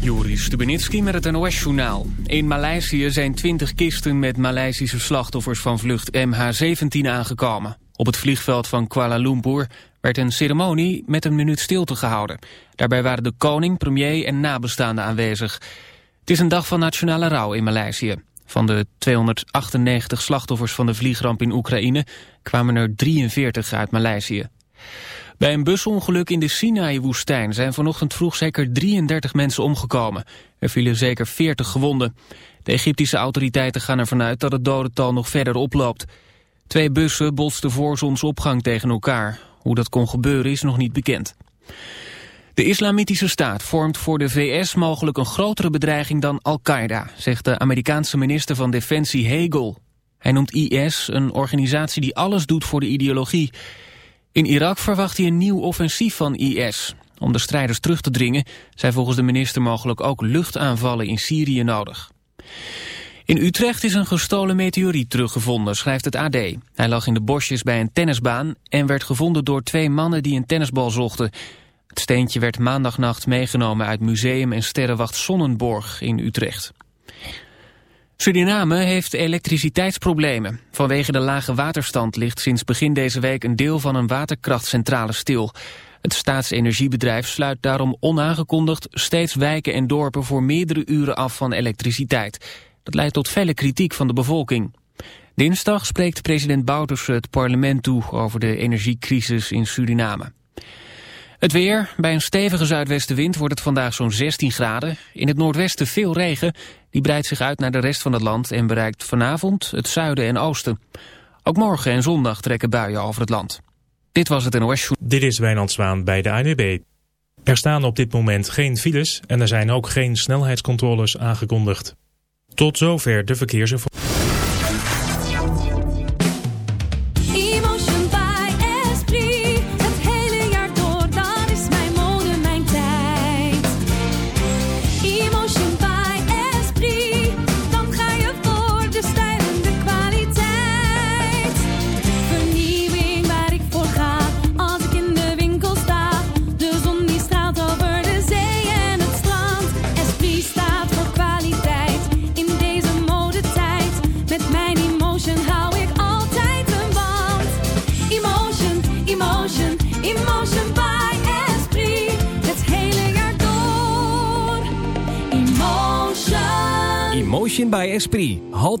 Joris Stubenitski met het NOS-journaal. In Maleisië zijn 20 kisten met Maleisische slachtoffers van vlucht MH17 aangekomen. Op het vliegveld van Kuala Lumpur werd een ceremonie met een minuut stilte gehouden. Daarbij waren de koning, premier en nabestaanden aanwezig. Het is een dag van nationale rouw in Maleisië. Van de 298 slachtoffers van de vliegramp in Oekraïne kwamen er 43 uit Maleisië. Bij een busongeluk in de Sinaï-woestijn zijn vanochtend vroeg zeker 33 mensen omgekomen. Er vielen zeker 40 gewonden. De Egyptische autoriteiten gaan ervan uit dat het dodental nog verder oploopt. Twee bussen botsten voor zonsopgang tegen elkaar. Hoe dat kon gebeuren is nog niet bekend. De islamitische staat vormt voor de VS mogelijk een grotere bedreiging dan Al-Qaeda, zegt de Amerikaanse minister van Defensie Hegel. Hij noemt IS een organisatie die alles doet voor de ideologie. In Irak verwacht hij een nieuw offensief van IS. Om de strijders terug te dringen zijn volgens de minister mogelijk ook luchtaanvallen in Syrië nodig. In Utrecht is een gestolen meteoriet teruggevonden, schrijft het AD. Hij lag in de bosjes bij een tennisbaan en werd gevonden door twee mannen die een tennisbal zochten. Het steentje werd maandagnacht meegenomen uit museum en sterrenwacht Sonnenborg in Utrecht. Suriname heeft elektriciteitsproblemen. Vanwege de lage waterstand ligt sinds begin deze week een deel van een waterkrachtcentrale stil. Het staatsenergiebedrijf sluit daarom onaangekondigd steeds wijken en dorpen voor meerdere uren af van elektriciteit. Dat leidt tot felle kritiek van de bevolking. Dinsdag spreekt president Bouterse het parlement toe over de energiecrisis in Suriname. Het weer. Bij een stevige zuidwestenwind wordt het vandaag zo'n 16 graden. In het noordwesten veel regen. Die breidt zich uit naar de rest van het land en bereikt vanavond het zuiden en oosten. Ook morgen en zondag trekken buien over het land. Dit was het NOS Dit is Wijnand Zwaan bij de ANWB. Er staan op dit moment geen files en er zijn ook geen snelheidscontroles aangekondigd. Tot zover de verkeersinformatie.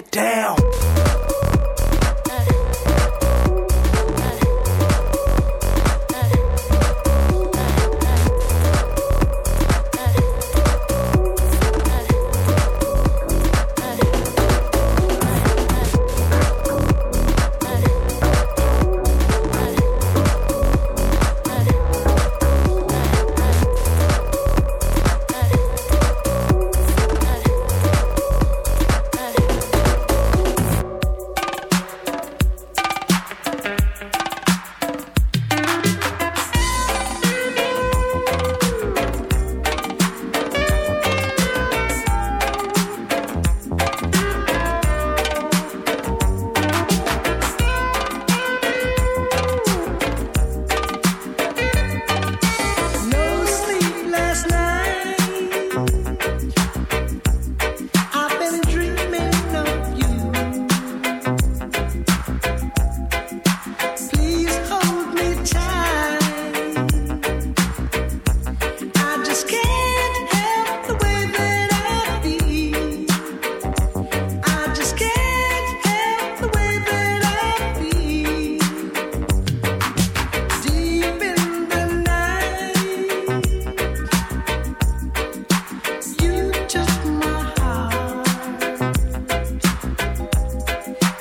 Get down.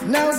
Now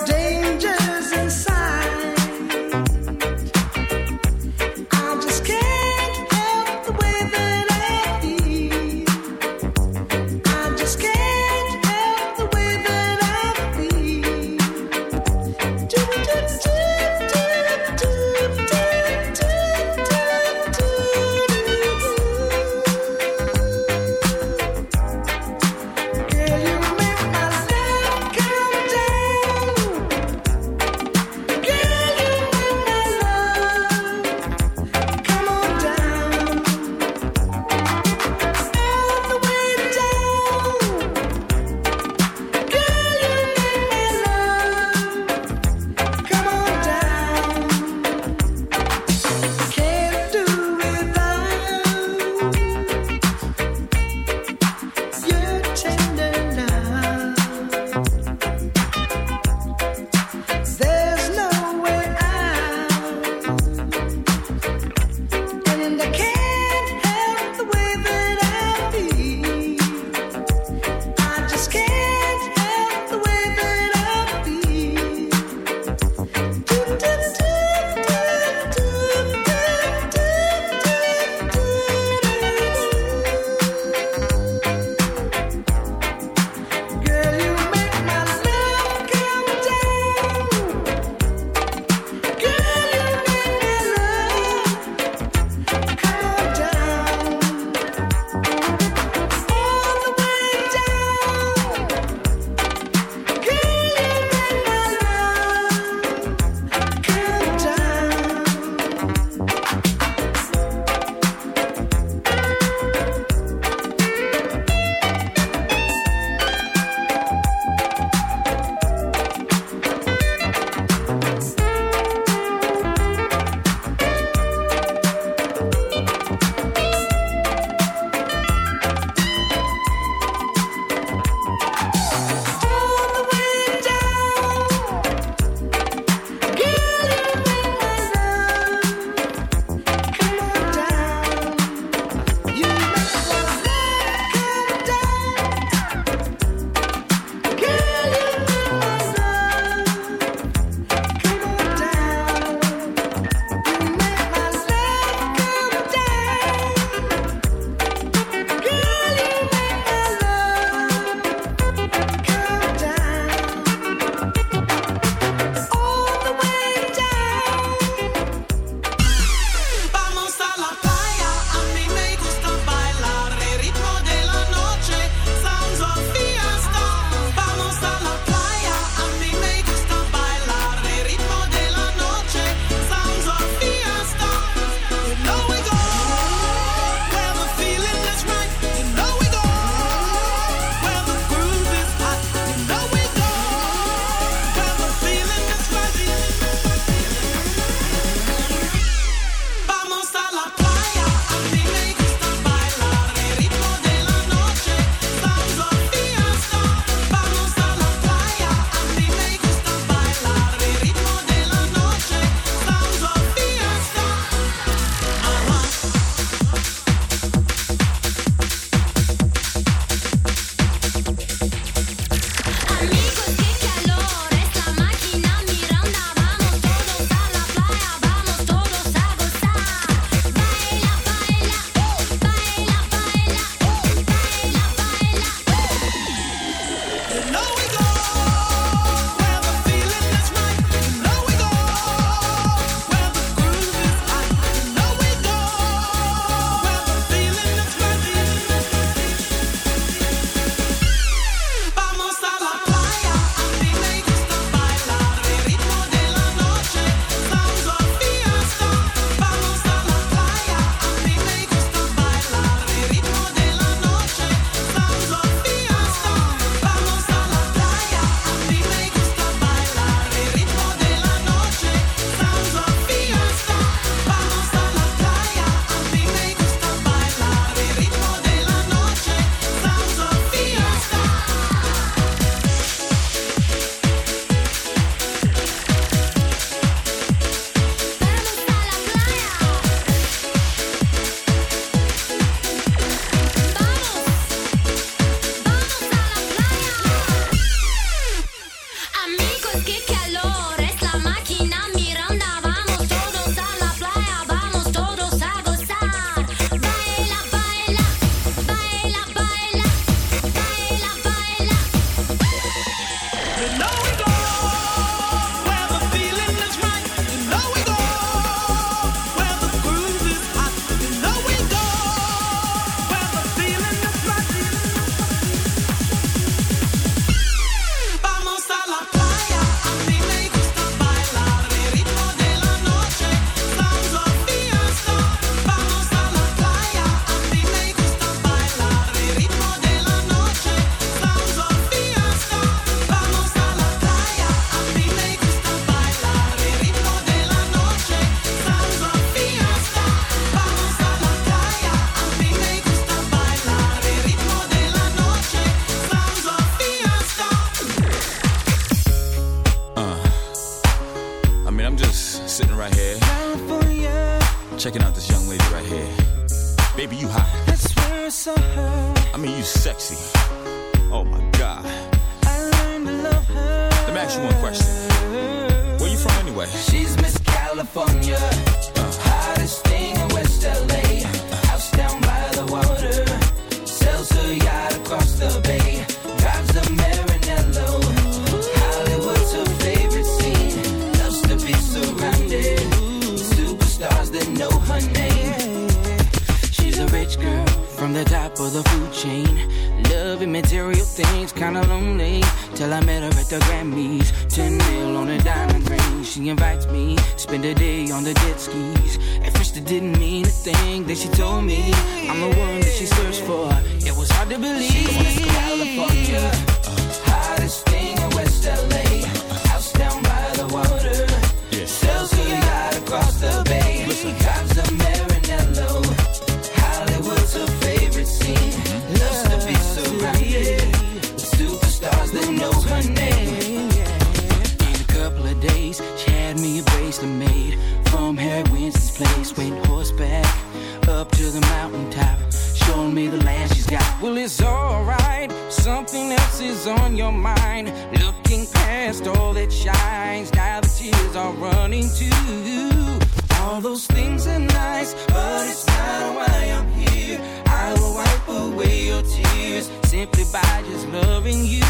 shines. Now the tears are running too. All those things are nice, but it's not why I'm here. I will wipe away your tears simply by just loving you.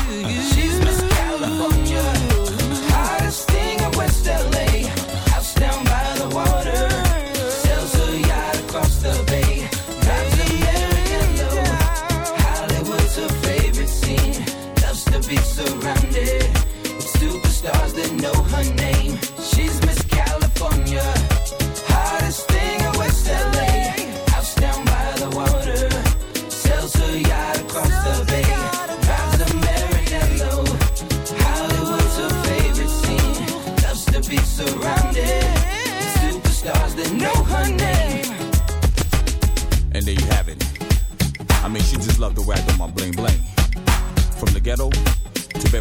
She's Miss California, hottest thing in West LA.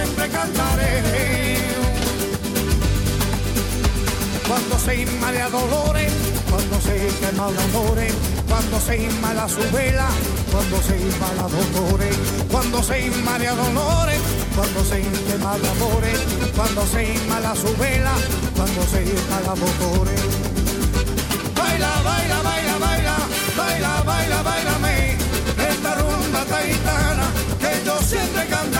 Siempre cantaré. Cuando se inmala dolores, cuando se quema de amores, cuando se inmala su vela, cuando se inmala dolores, cuando se inmala dolores, cuando se quema de amores, cuando se inmala su vela, cuando se inmala dolores. Baila, baila, baila, baila, baila, baila, bailame, esta rumba esta gitana, que yo siempre no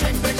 sing,